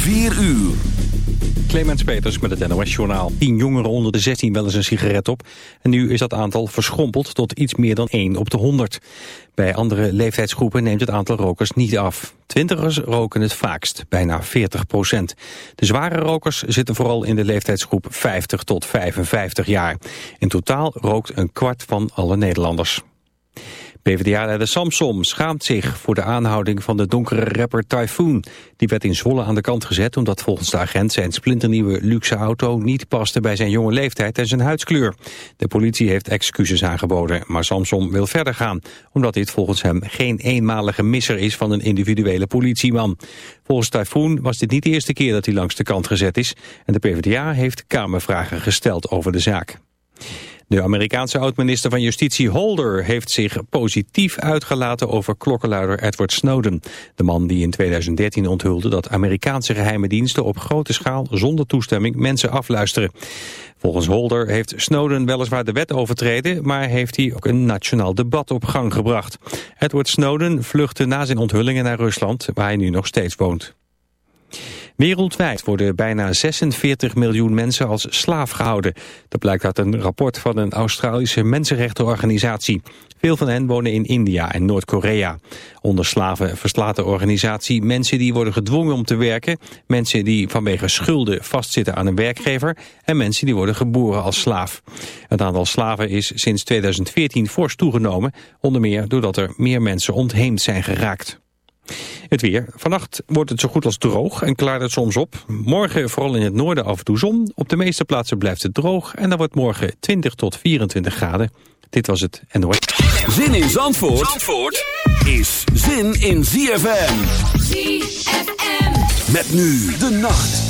4 uur. Clemens Peters met het NOS Journaal. 10 jongeren onder de 16 wel eens een sigaret op. En nu is dat aantal verschrompeld tot iets meer dan 1 op de 100. Bij andere leeftijdsgroepen neemt het aantal rokers niet af. Twintigers roken het vaakst, bijna 40 procent. De zware rokers zitten vooral in de leeftijdsgroep 50 tot 55 jaar. In totaal rookt een kwart van alle Nederlanders. PvdA-leider Samsom schaamt zich voor de aanhouding van de donkere rapper Typhoon. Die werd in Zwolle aan de kant gezet omdat volgens de agent zijn splinternieuwe luxe auto niet paste bij zijn jonge leeftijd en zijn huidskleur. De politie heeft excuses aangeboden, maar Samsom wil verder gaan, omdat dit volgens hem geen eenmalige misser is van een individuele politieman. Volgens Typhoon was dit niet de eerste keer dat hij langs de kant gezet is en de PvdA heeft kamervragen gesteld over de zaak. De Amerikaanse oud-minister van Justitie Holder heeft zich positief uitgelaten over klokkenluider Edward Snowden. De man die in 2013 onthulde dat Amerikaanse geheime diensten op grote schaal zonder toestemming mensen afluisteren. Volgens Holder heeft Snowden weliswaar de wet overtreden, maar heeft hij ook een nationaal debat op gang gebracht. Edward Snowden vluchtte na zijn onthullingen naar Rusland, waar hij nu nog steeds woont. Wereldwijd worden bijna 46 miljoen mensen als slaaf gehouden. Dat blijkt uit een rapport van een Australische mensenrechtenorganisatie. Veel van hen wonen in India en Noord-Korea. Onder slaven verslaat de organisatie mensen die worden gedwongen om te werken... mensen die vanwege schulden vastzitten aan een werkgever... en mensen die worden geboren als slaaf. Het aantal slaven is sinds 2014 fors toegenomen... onder meer doordat er meer mensen ontheemd zijn geraakt. Het weer. Vannacht wordt het zo goed als droog en klaart het soms op. Morgen vooral in het noorden af en toe zon. Op de meeste plaatsen blijft het droog en dan wordt morgen 20 tot 24 graden. Dit was het Noord. Zin in Zandvoort, Zandvoort is zin in ZFM. ZFM. Met nu de nacht.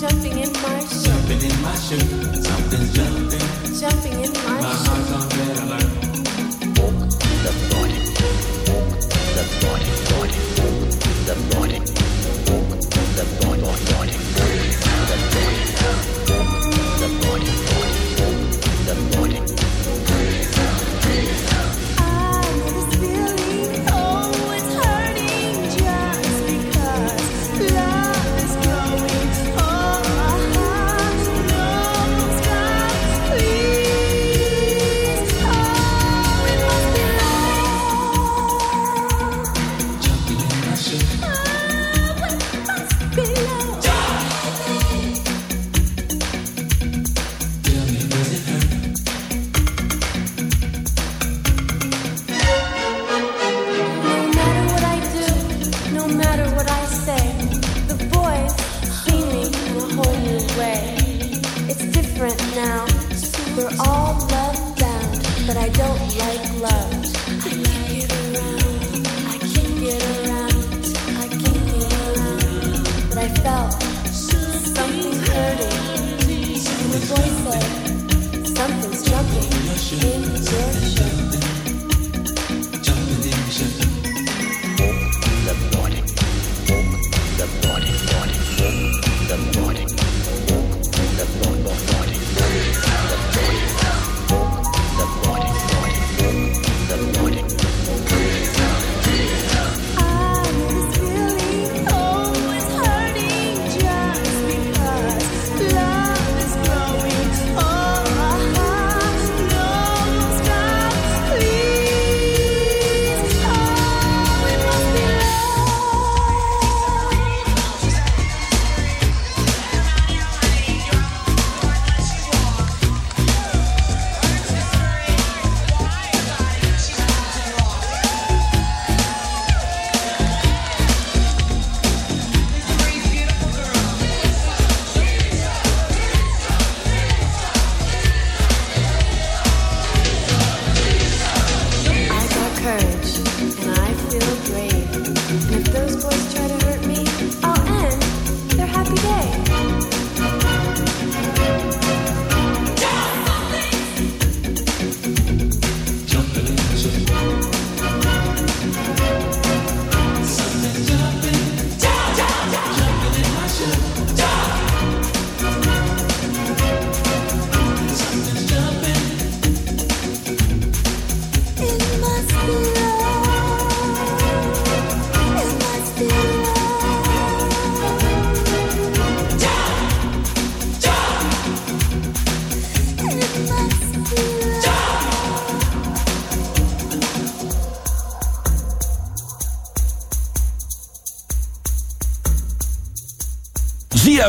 Jumping in my shoe. Jumping in my shoe. Something's jumping. Jumping in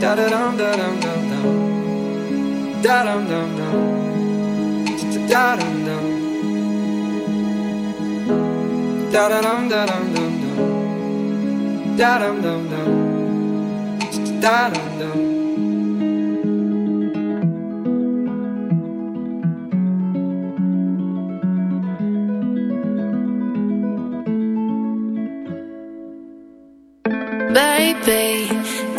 Da da dum da dum dum dum. Da dum dum dum. Da dum dum. Da da dum da dum dum dum. Da dum dum dum. Da dum dum. Baby,